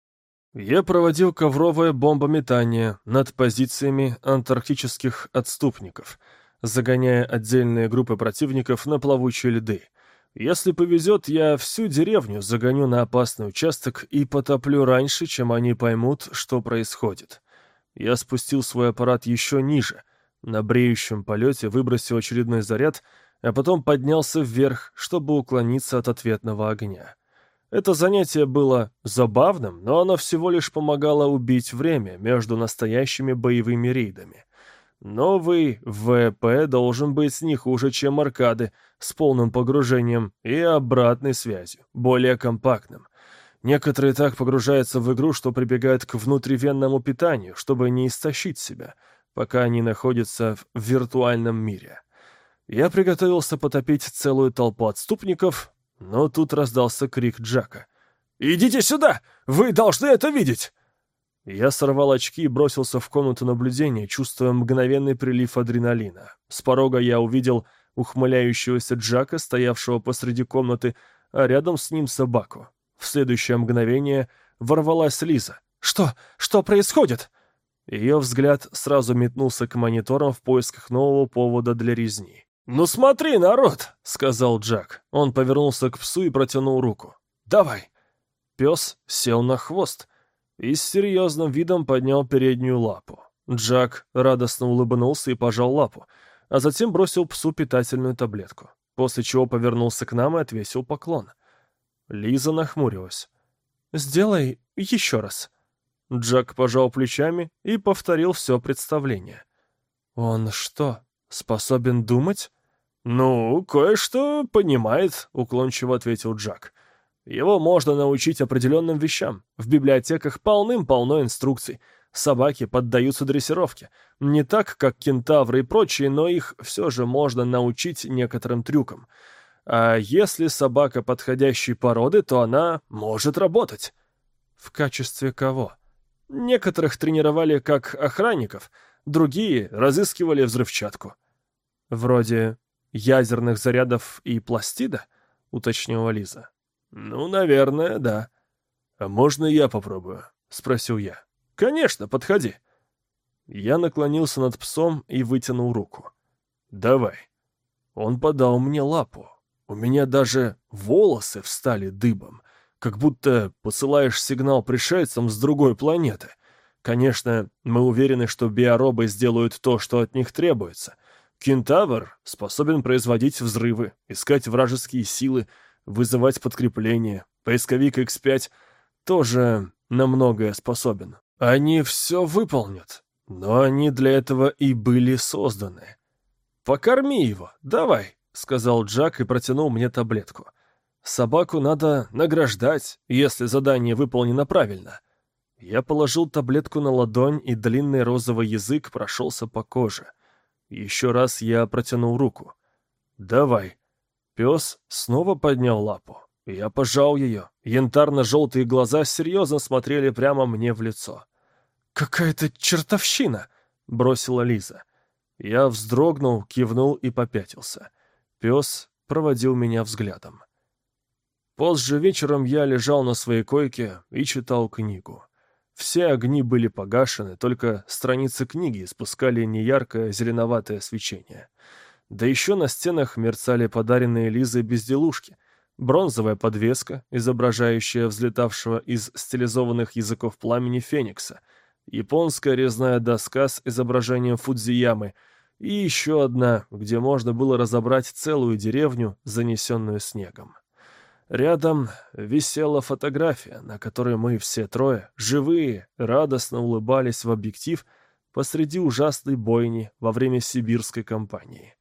Я проводил ковровое бомбометание над позициями антарктических отступников, загоняя отдельные группы противников на плавучие льды — если повезет, я всю деревню загоню на опасный участок и потоплю раньше, чем они поймут, что происходит. Я спустил свой аппарат еще ниже. На бреющем полете выбросил очередной заряд, а потом поднялся вверх, чтобы уклониться от ответного огня. Это занятие было забавным, но оно всего лишь помогало убить время между настоящими боевыми рейдами. Новый ВП должен быть не хуже, чем аркады, с полным погружением и обратной связью, более компактным. Некоторые так погружаются в игру, что прибегают к внутривенному питанию, чтобы не истощить себя, пока они находятся в виртуальном мире. Я приготовился потопить целую толпу отступников, но тут раздался крик Джака. «Идите сюда! Вы должны это видеть!» Я сорвал очки и бросился в комнату наблюдения, чувствуя мгновенный прилив адреналина. С порога я увидел ухмыляющегося Джака, стоявшего посреди комнаты, а рядом с ним собаку. В следующее мгновение ворвалась Лиза. «Что? Что происходит?» Ее взгляд сразу метнулся к мониторам в поисках нового повода для резни. «Ну смотри, народ!» — сказал Джак. Он повернулся к псу и протянул руку. «Давай!» Пес сел на хвост — и с серьезным видом поднял переднюю лапу. Джак радостно улыбнулся и пожал лапу, а затем бросил псу питательную таблетку, после чего повернулся к нам и отвесил поклон. Лиза нахмурилась. «Сделай еще раз». Джак пожал плечами и повторил все представление. «Он что, способен думать?» «Ну, кое-что понимает», — уклончиво ответил Джак. Его можно научить определенным вещам. В библиотеках полным-полно инструкций. Собаки поддаются дрессировке. Не так, как кентавры и прочие, но их все же можно научить некоторым трюкам. А если собака подходящей породы, то она может работать. В качестве кого? Некоторых тренировали как охранников, другие разыскивали взрывчатку. Вроде ядерных зарядов и пластида, уточнила Лиза. «Ну, наверное, да». «А можно я попробую?» — спросил я. «Конечно, подходи». Я наклонился над псом и вытянул руку. «Давай». Он подал мне лапу. У меня даже волосы встали дыбом, как будто посылаешь сигнал пришельцам с другой планеты. Конечно, мы уверены, что биоробы сделают то, что от них требуется. Кентавр способен производить взрывы, искать вражеские силы, вызывать подкрепление. Поисковик X5 тоже на многое способен. Они все выполнят, но они для этого и были созданы. Покорми его, давай. — сказал Джак и протянул мне таблетку. «Собаку надо награждать, если задание выполнено правильно». Я положил таблетку на ладонь, и длинный розовый язык прошелся по коже. Еще раз я протянул руку. «Давай». Пес снова поднял лапу. Я пожал ее. Янтарно-желтые глаза серьезно смотрели прямо мне в лицо. «Какая-то чертовщина!» — бросила Лиза. Я вздрогнул, кивнул и попятился. Пес проводил меня взглядом. Позже вечером я лежал на своей койке и читал книгу. Все огни были погашены, только страницы книги испускали неяркое зеленоватое свечение. Да еще на стенах мерцали подаренные Лизой безделушки. Бронзовая подвеска, изображающая взлетавшего из стилизованных языков пламени феникса, японская резная доска с изображением Фудзиямы и еще одна, где можно было разобрать целую деревню, занесенную снегом. Рядом висела фотография, на которой мы все трое, живые, радостно улыбались в объектив посреди ужасной бойни во время сибирской кампании.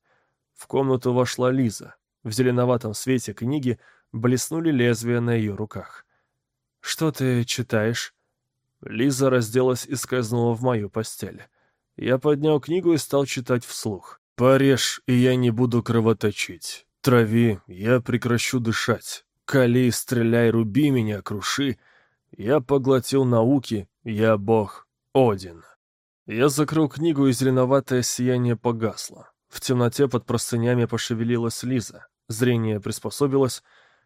В комнату вошла Лиза. В зеленоватом свете книги блеснули лезвия на ее руках. «Что ты читаешь?» Лиза разделась и скользнула в мою постель. Я поднял книгу и стал читать вслух. «Порежь, и я не буду кровоточить. Трави, я прекращу дышать. Кали, стреляй, руби меня, круши. Я поглотил науки, я бог Один. Я закрыл книгу, и зеленоватое сияние погасло. В темноте под простынями пошевелилась Лиза. Зрение приспособилось,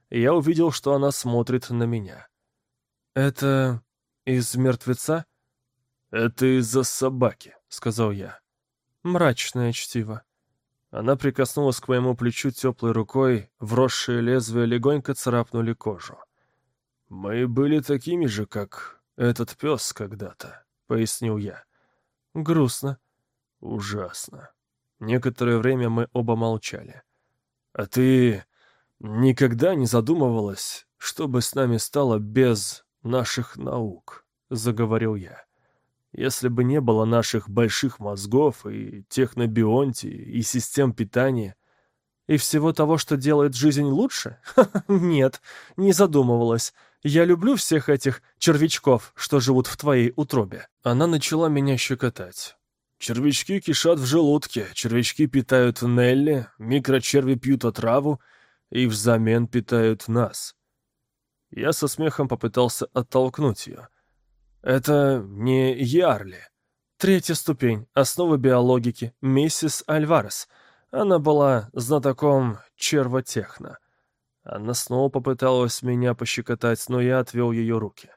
и я увидел, что она смотрит на меня. «Это из мертвеца?» «Это из-за собаки», — сказал я. «Мрачное чтиво». Она прикоснулась к моему плечу теплой рукой, вросшие лезвия легонько царапнули кожу. «Мы были такими же, как этот пес когда-то», — пояснил я. «Грустно». «Ужасно». Некоторое время мы оба молчали. «А ты никогда не задумывалась, что бы с нами стало без наших наук?» — заговорил я. Если бы не было наших больших мозгов и технобионтии, и систем питания, и всего того, что делает жизнь лучше? [laughs] Нет, не задумывалась. Я люблю всех этих червячков, что живут в твоей утробе. Она начала меня щекотать. Червячки кишат в желудке, червячки питают Нелли, микрочерви пьют отраву и взамен питают нас. Я со смехом попытался оттолкнуть ее. Это не Ярли. Третья ступень, основы биологики, миссис Альварес. Она была знатоком червотехно. Она снова попыталась меня пощекотать, но я отвел ее руки.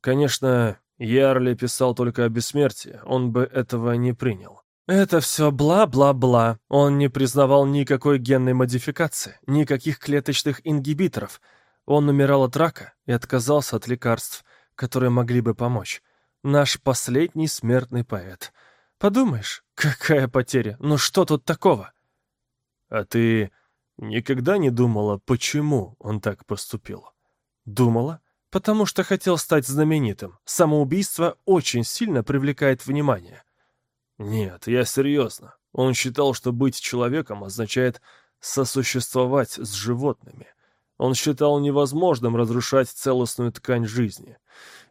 Конечно, Ярли писал только о бессмертии, он бы этого не принял. Это все бла-бла-бла. Он не признавал никакой генной модификации, никаких клеточных ингибиторов. Он умирал от рака и отказался от лекарств которые могли бы помочь. Наш последний смертный поэт. Подумаешь, какая потеря? Ну что тут такого? А ты никогда не думала, почему он так поступил? Думала, потому что хотел стать знаменитым. Самоубийство очень сильно привлекает внимание. Нет, я серьезно. Он считал, что быть человеком означает сосуществовать с животными. Он считал невозможным разрушать целостную ткань жизни.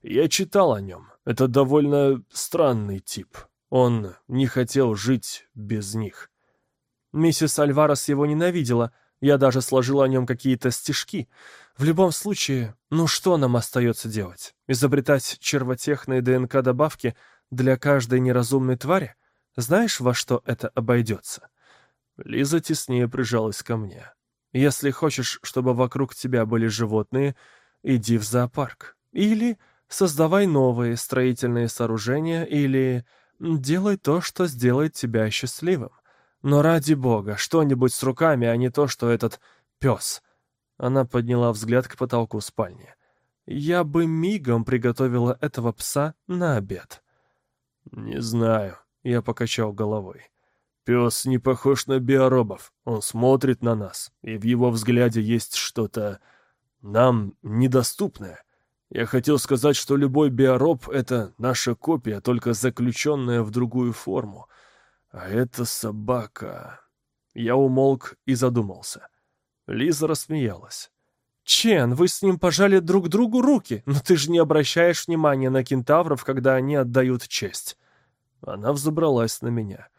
Я читал о нем. Это довольно странный тип. Он не хотел жить без них. Миссис Альварес его ненавидела. Я даже сложил о нем какие-то стишки. В любом случае, ну что нам остается делать? Изобретать червотехные ДНК-добавки для каждой неразумной твари? Знаешь, во что это обойдется?» Лиза теснее прижалась ко мне. Если хочешь, чтобы вокруг тебя были животные, иди в зоопарк. Или создавай новые строительные сооружения, или делай то, что сделает тебя счастливым. Но ради бога, что-нибудь с руками, а не то, что этот пес. Она подняла взгляд к потолку спальни. Я бы мигом приготовила этого пса на обед. Не знаю, я покачал головой. Пес не похож на биоробов. Он смотрит на нас, и в его взгляде есть что-то нам недоступное. Я хотел сказать, что любой биороб — это наша копия, только заключенная в другую форму. А эта собака... Я умолк и задумался. Лиза рассмеялась. «Чен, вы с ним пожали друг другу руки, но ты же не обращаешь внимания на кентавров, когда они отдают честь». Она взобралась на меня.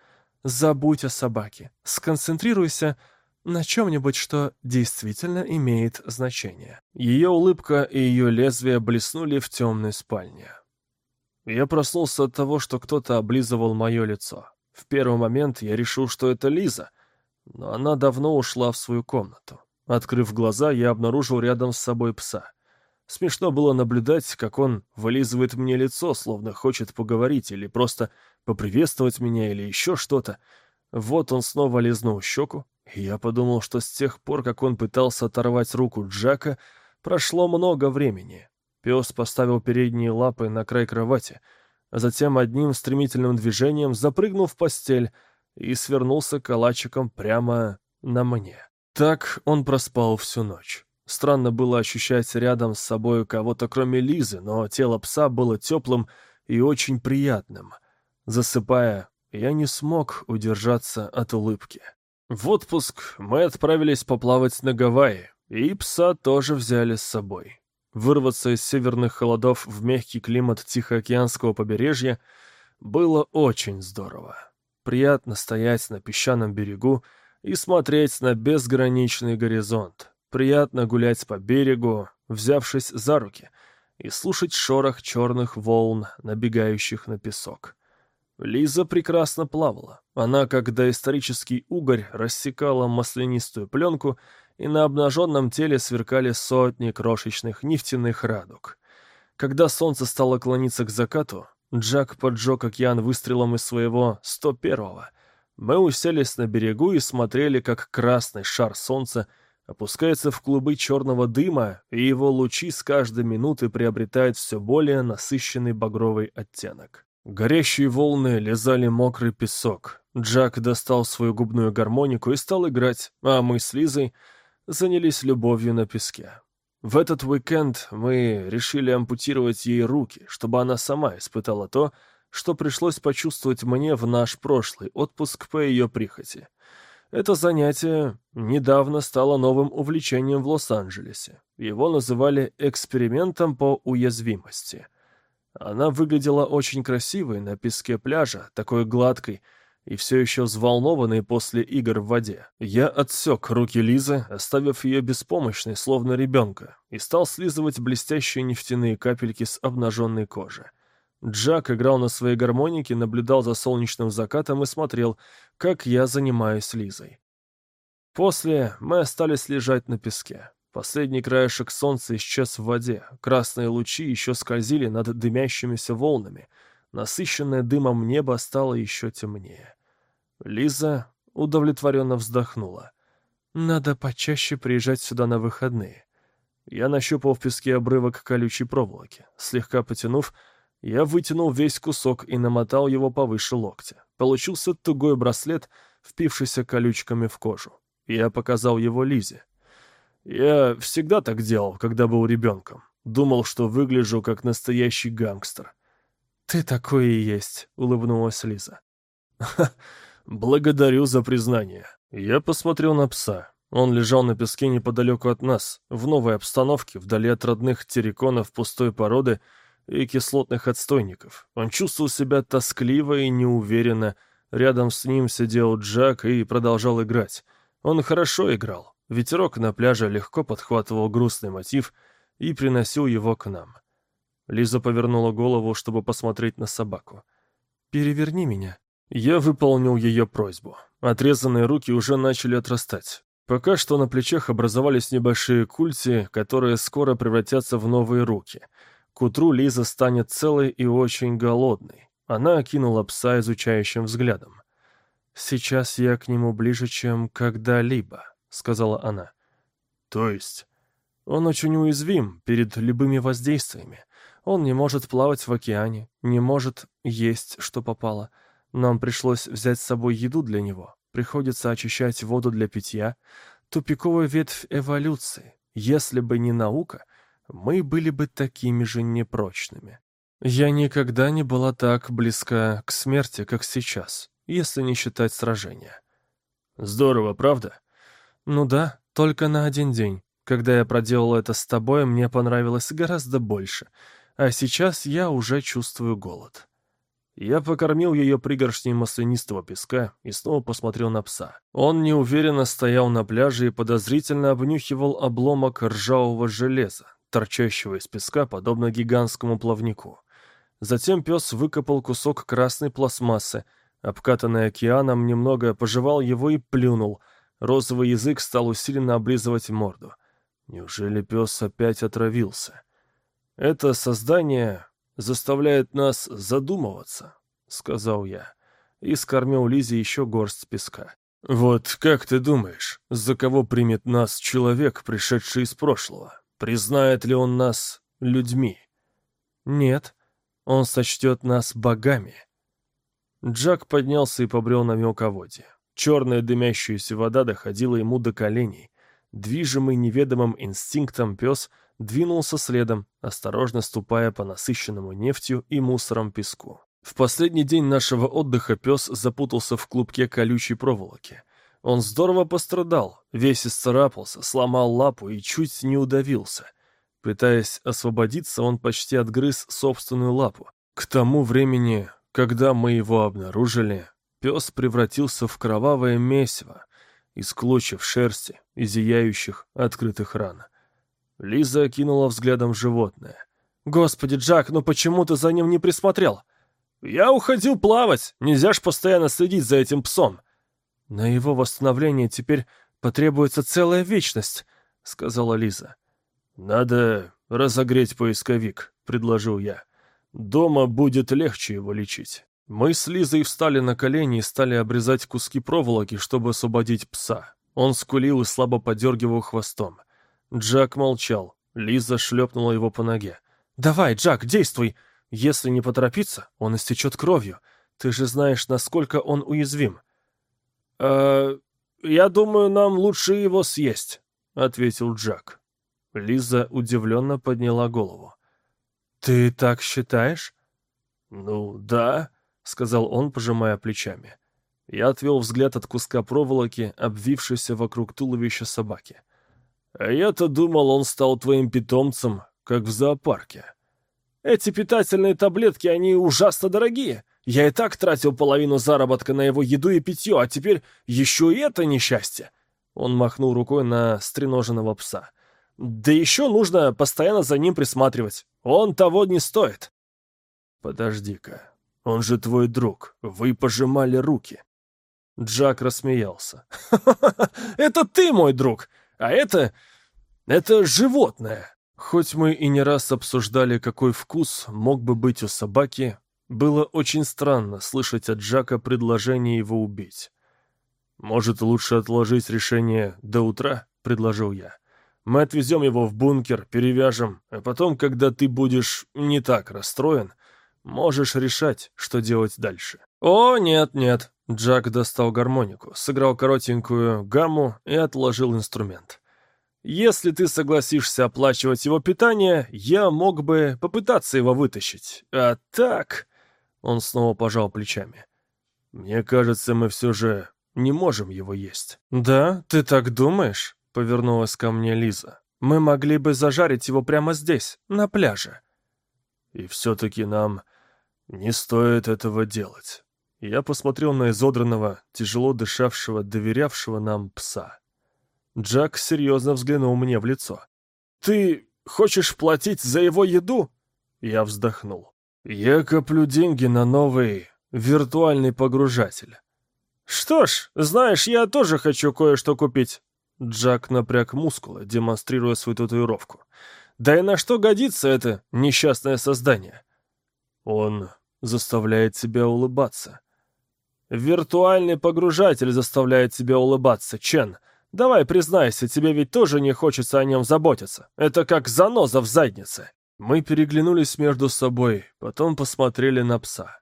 «Забудь о собаке. Сконцентрируйся на чем-нибудь, что действительно имеет значение». Ее улыбка и ее лезвие блеснули в темной спальне. Я проснулся от того, что кто-то облизывал мое лицо. В первый момент я решил, что это Лиза, но она давно ушла в свою комнату. Открыв глаза, я обнаружил рядом с собой пса. Смешно было наблюдать, как он вылизывает мне лицо, словно хочет поговорить или просто поприветствовать меня или еще что-то. Вот он снова лизнул щеку, и я подумал, что с тех пор, как он пытался оторвать руку Джака, прошло много времени. Пес поставил передние лапы на край кровати, а затем одним стремительным движением запрыгнул в постель и свернулся калачиком прямо на мне. Так он проспал всю ночь. Странно было ощущать рядом с собой кого-то кроме Лизы, но тело пса было теплым и очень приятным. Засыпая, я не смог удержаться от улыбки. В отпуск мы отправились поплавать на Гавайи, и пса тоже взяли с собой. Вырваться из северных холодов в мягкий климат Тихоокеанского побережья было очень здорово. Приятно стоять на песчаном берегу и смотреть на безграничный горизонт. Приятно гулять по берегу, взявшись за руки, и слушать шорох черных волн, набегающих на песок. Лиза прекрасно плавала. Она, как доисторический угорь, рассекала маслянистую пленку, и на обнаженном теле сверкали сотни крошечных нефтяных радуг. Когда солнце стало клониться к закату, Джак поджег океан выстрелом из своего 101-го, мы уселись на берегу и смотрели, как красный шар солнца опускается в клубы черного дыма, и его лучи с каждой минуты приобретают все более насыщенный багровый оттенок. Горящие волны лизали мокрый песок. Джак достал свою губную гармонику и стал играть, а мы с Лизой занялись любовью на песке. В этот уикенд мы решили ампутировать ей руки, чтобы она сама испытала то, что пришлось почувствовать мне в наш прошлый отпуск по ее прихоти. Это занятие недавно стало новым увлечением в Лос-Анджелесе. Его называли экспериментом по уязвимости. Она выглядела очень красивой на песке пляжа, такой гладкой и все еще взволнованной после игр в воде. Я отсек руки Лизы, оставив ее беспомощной, словно ребенка, и стал слизывать блестящие нефтяные капельки с обнаженной кожи. Джак играл на своей гармонике, наблюдал за солнечным закатом и смотрел, как я занимаюсь Лизой. После мы остались лежать на песке. Последний краешек солнца исчез в воде. Красные лучи еще скользили над дымящимися волнами. Насыщенное дымом небо стало еще темнее. Лиза удовлетворенно вздохнула. «Надо почаще приезжать сюда на выходные». Я нащупал в песке обрывок колючей проволоки. Слегка потянув, я вытянул весь кусок и намотал его повыше локтя. Получился тугой браслет, впившийся колючками в кожу. Я показал его Лизе. Я всегда так делал, когда был ребенком. Думал, что выгляжу как настоящий гангстер. «Ты такой и есть», — улыбнулась Лиза. благодарю за признание». Я посмотрел на пса. Он лежал на песке неподалеку от нас, в новой обстановке, вдали от родных терриконов пустой породы — и кислотных отстойников. Он чувствовал себя тоскливо и неуверенно. Рядом с ним сидел Джак и продолжал играть. Он хорошо играл. Ветерок на пляже легко подхватывал грустный мотив и приносил его к нам. Лиза повернула голову, чтобы посмотреть на собаку. «Переверни меня». Я выполнил ее просьбу. Отрезанные руки уже начали отрастать. Пока что на плечах образовались небольшие культи, которые скоро превратятся в новые руки — к утру Лиза станет целой и очень голодной. Она окинула пса изучающим взглядом. «Сейчас я к нему ближе, чем когда-либо», — сказала она. «То есть?» «Он очень уязвим перед любыми воздействиями. Он не может плавать в океане, не может есть, что попало. Нам пришлось взять с собой еду для него. Приходится очищать воду для питья. Тупиковая ветвь эволюции. Если бы не наука, мы были бы такими же непрочными. Я никогда не была так близка к смерти, как сейчас, если не считать сражения. Здорово, правда? Ну да, только на один день. Когда я проделал это с тобой, мне понравилось гораздо больше. А сейчас я уже чувствую голод. Я покормил ее пригоршней маслянистого песка и снова посмотрел на пса. Он неуверенно стоял на пляже и подозрительно обнюхивал обломок ржавого железа, торчащего из песка, подобно гигантскому плавнику. Затем пес выкопал кусок красной пластмассы, обкатанный океаном, немного пожевал его и плюнул. Розовый язык стал усиленно облизывать морду. Неужели пес опять отравился? Это создание заставляет нас задумываться, — сказал я, и скормил Лизе еще горсть песка. Вот как ты думаешь, за кого примет нас человек, пришедший из прошлого? Признает ли он нас людьми? Нет, он сочтет нас богами. Джак поднялся и побрел на мелководье. Черная дымящаяся вода доходила ему до коленей. Движимый неведомым инстинктом пес двинулся следом, осторожно ступая по насыщенному нефтью и мусором песку. В последний день нашего отдыха пес запутался в клубке колючей проволоки. Он здорово пострадал, весь исцарапался, сломал лапу и чуть не удавился. Пытаясь освободиться, он почти отгрыз собственную лапу. К тому времени, когда мы его обнаружили, пес превратился в кровавое месиво, из клочьев шерсти и зияющих открытых ран. Лиза окинула взглядом животное. «Господи, Джак, ну почему ты за ним не присмотрел?» «Я уходил плавать, нельзя ж постоянно следить за этим псом». «На его восстановление теперь потребуется целая вечность», — сказала Лиза. «Надо разогреть поисковик», — предложил я. «Дома будет легче его лечить». Мы с Лизой встали на колени и стали обрезать куски проволоки, чтобы освободить пса. Он скулил и слабо подергивал хвостом. Джак молчал. Лиза шлепнула его по ноге. «Давай, Джак, действуй! Если не поторопиться, он истечет кровью. Ты же знаешь, насколько он уязвим». «Э, я думаю, нам лучше его съесть», — ответил Джак. Лиза удивленно подняла голову. «Ты так считаешь?» «Ну, да», — сказал он, пожимая плечами. Я отвел взгляд от куска проволоки, обвившейся вокруг туловища собаки. «А я-то думал, он стал твоим питомцем, как в зоопарке. Эти питательные таблетки, они ужасно дорогие. Я и так тратил половину заработка на его еду и питье, а теперь еще и это несчастье». Он махнул рукой на стреноженного пса. «Да еще нужно постоянно за ним присматривать. Он того не стоит». «Подожди-ка, он же твой друг. Вы пожимали руки». Джак рассмеялся. «Это ты мой друг, а это... это животное». Хоть мы и не раз обсуждали, какой вкус мог бы быть у собаки, было очень странно слышать от Джака предложение его убить. «Может, лучше отложить решение до утра?» — предложил я. «Мы отвезем его в бункер, перевяжем, а потом, когда ты будешь не так расстроен, Можешь решать, что делать дальше. О, нет, нет. Джак достал гармонику, сыграл коротенькую гамму и отложил инструмент. Если ты согласишься оплачивать его питание, я мог бы попытаться его вытащить. А так... Он снова пожал плечами. Мне кажется, мы все же не можем его есть. Да, ты так думаешь? Повернулась ко мне Лиза. Мы могли бы зажарить его прямо здесь, на пляже. И все-таки нам «Не стоит этого делать». Я посмотрел на изодранного, тяжело дышавшего, доверявшего нам пса. Джак серьезно взглянул мне в лицо. «Ты хочешь платить за его еду?» Я вздохнул. «Я коплю деньги на новый виртуальный погружатель». «Что ж, знаешь, я тоже хочу кое-что купить». Джак напряг мускулы, демонстрируя свою татуировку. «Да и на что годится это несчастное создание?» Он заставляет себя улыбаться. Виртуальный погружатель заставляет себя улыбаться, Чен. Давай признайся, тебе ведь тоже не хочется о нем заботиться. Это как заноза в заднице. Мы переглянулись между собой, потом посмотрели на пса.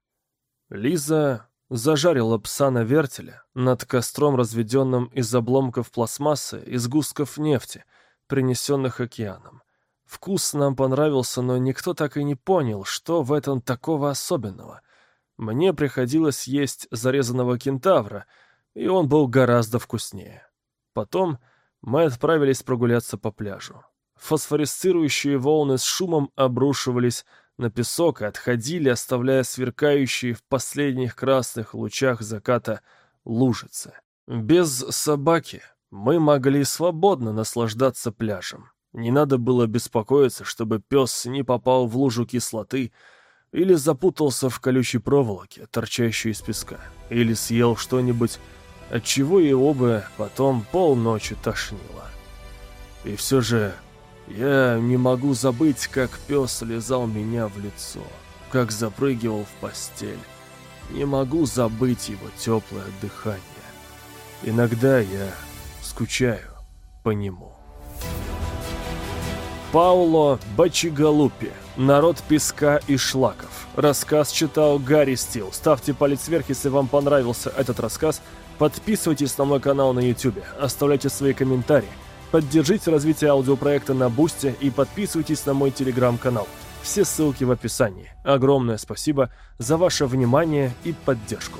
Лиза зажарила пса на вертеле над костром, разведенным из обломков пластмассы и сгустков нефти, принесенных океаном. Вкус нам понравился, но никто так и не понял, что в этом такого особенного. Мне приходилось есть зарезанного кентавра, и он был гораздо вкуснее. Потом мы отправились прогуляться по пляжу. Фосфорисцирующие волны с шумом обрушивались на песок и отходили, оставляя сверкающие в последних красных лучах заката лужицы. Без собаки мы могли свободно наслаждаться пляжем. Не надо было беспокоиться, чтобы пес не попал в лужу кислоты или запутался в колючей проволоке, торчащей из песка, или съел что-нибудь, от чего его бы потом полночи тошнило. И все же я не могу забыть, как пес лизал меня в лицо, как запрыгивал в постель. Не могу забыть его теплое дыхание. Иногда я скучаю по нему. Пауло Бачигалупи. Народ песка и шлаков. Рассказ читал Гарри Стил. Ставьте палец вверх, если вам понравился этот рассказ. Подписывайтесь на мой канал на YouTube. Оставляйте свои комментарии. Поддержите развитие аудиопроекта на Бусте и подписывайтесь на мой телеграм-канал. Все ссылки в описании. Огромное спасибо за ваше внимание и поддержку.